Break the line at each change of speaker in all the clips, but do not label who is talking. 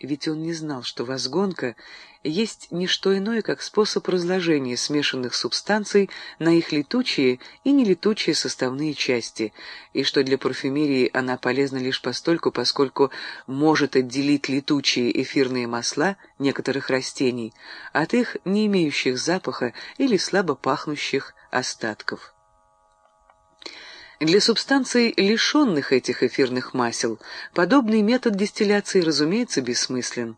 ведь он не знал, что возгонка есть не что иное, как способ разложения смешанных субстанций на их летучие и нелетучие составные части, и что для парфюмерии она полезна лишь постольку, поскольку может отделить летучие эфирные масла некоторых растений от их не имеющих запаха или слабо пахнущих остатков. Для субстанций, лишенных этих эфирных масел, подобный метод дистилляции, разумеется, бессмыслен.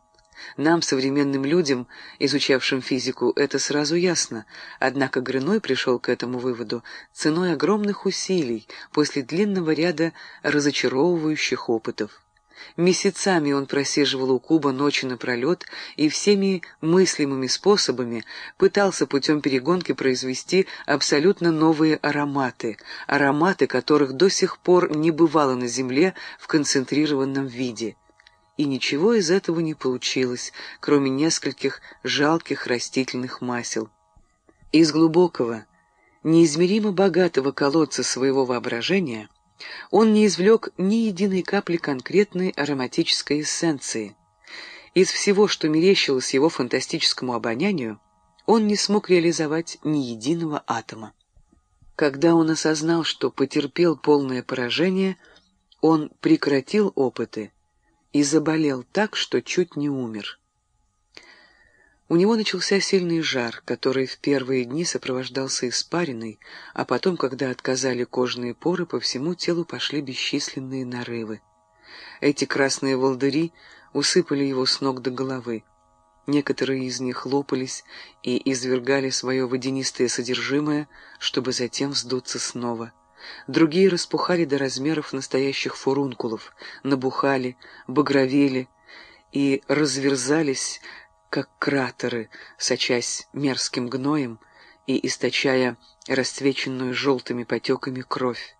Нам, современным людям, изучавшим физику, это сразу ясно, однако Грыной пришел к этому выводу ценой огромных усилий после длинного ряда разочаровывающих опытов. Месяцами он просиживал у куба ночи напролет и всеми мыслимыми способами пытался путем перегонки произвести абсолютно новые ароматы, ароматы которых до сих пор не бывало на земле в концентрированном виде. И ничего из этого не получилось, кроме нескольких жалких растительных масел. Из глубокого, неизмеримо богатого колодца своего воображения — он не извлек ни единой капли конкретной ароматической эссенции. Из всего, что мерещилось его фантастическому обонянию, он не смог реализовать ни единого атома. Когда он осознал, что потерпел полное поражение, он прекратил опыты и заболел так, что чуть не умер. У него начался сильный жар, который в первые дни сопровождался испариной, а потом, когда отказали кожные поры, по всему телу пошли бесчисленные нарывы. Эти красные волдыри усыпали его с ног до головы. Некоторые из них лопались и извергали свое водянистое содержимое, чтобы затем вздуться снова. Другие распухали до размеров настоящих фурункулов, набухали, багровели и разверзались, как кратеры, сочась мерзким гноем и источая расцвеченную желтыми потеками кровь.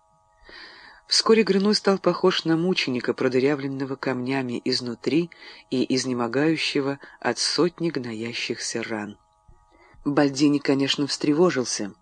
Вскоре Грыной стал похож на мученика, продырявленного камнями изнутри и изнемогающего от сотни гноящихся ран. Бальдини, конечно, встревожился —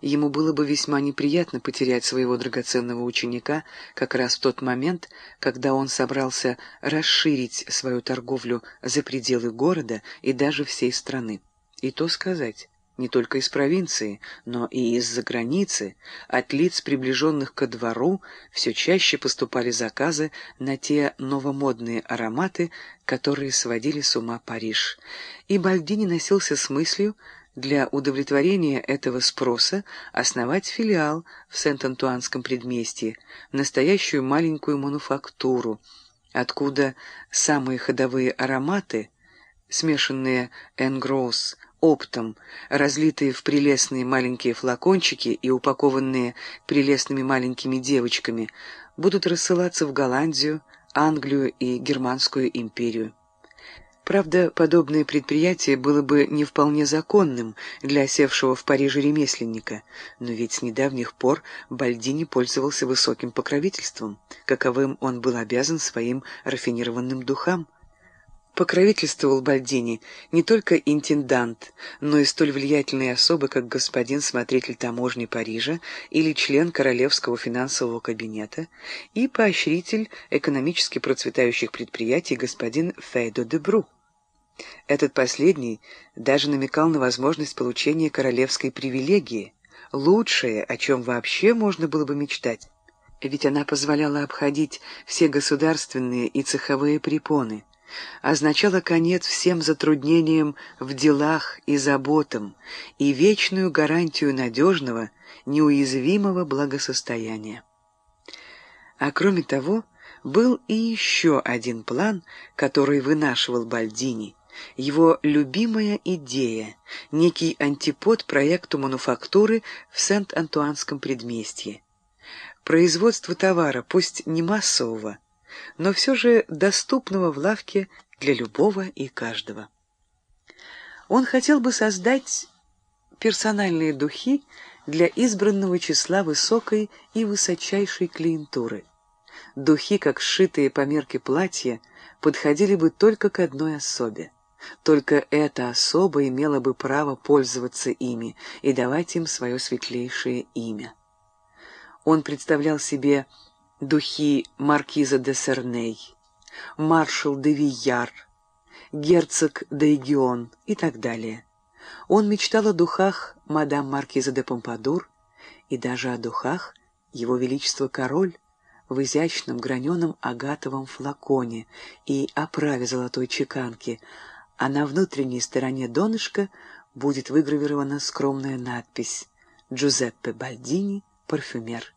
Ему было бы весьма неприятно потерять своего драгоценного ученика как раз в тот момент, когда он собрался расширить свою торговлю за пределы города и даже всей страны. И то сказать, не только из провинции, но и из-за границы, от лиц, приближенных ко двору, все чаще поступали заказы на те новомодные ароматы, которые сводили с ума Париж. И Бальдини носился с мыслью, для удовлетворения этого спроса основать филиал в Сент-Антуанском предместье, настоящую маленькую мануфактуру, откуда самые ходовые ароматы, смешанные энгроус, оптом, разлитые в прелестные маленькие флакончики и упакованные прелестными маленькими девочками, будут рассылаться в Голландию, Англию и Германскую империю. Правда, подобное предприятие было бы не вполне законным для осевшего в Париже ремесленника, но ведь с недавних пор Бальдини пользовался высоким покровительством, каковым он был обязан своим рафинированным духам. Покровительствовал Бальдини не только интендант, но и столь влиятельные особы, как господин смотритель таможни Парижа или член Королевского финансового кабинета и поощритель экономически процветающих предприятий господин Фейдо де Бру. Этот последний даже намекал на возможность получения королевской привилегии, лучшее, о чем вообще можно было бы мечтать. Ведь она позволяла обходить все государственные и цеховые препоны, означала конец всем затруднениям в делах и заботам и вечную гарантию надежного, неуязвимого благосостояния. А кроме того, был и еще один план, который вынашивал Бальдини – его любимая идея, некий антипод проекту мануфактуры в Сент-Антуанском предместье. Производство товара, пусть не массового, но все же доступного в лавке для любого и каждого. Он хотел бы создать персональные духи для избранного числа высокой и высочайшей клиентуры. Духи, как сшитые по мерке платья, подходили бы только к одной особе. Только эта особа имела бы право пользоваться ими и давать им свое светлейшее имя. Он представлял себе духи маркиза де Серней, маршал де Вияр, герцог Дейгион и так далее. Он мечтал о духах мадам Маркиза де Помпадур и даже о духах его Величества Король в изящном граненом агатовом флаконе и оправе золотой чеканки, а на внутренней стороне донышка будет выгравирована скромная надпись «Джузеппе Бальдини, парфюмер».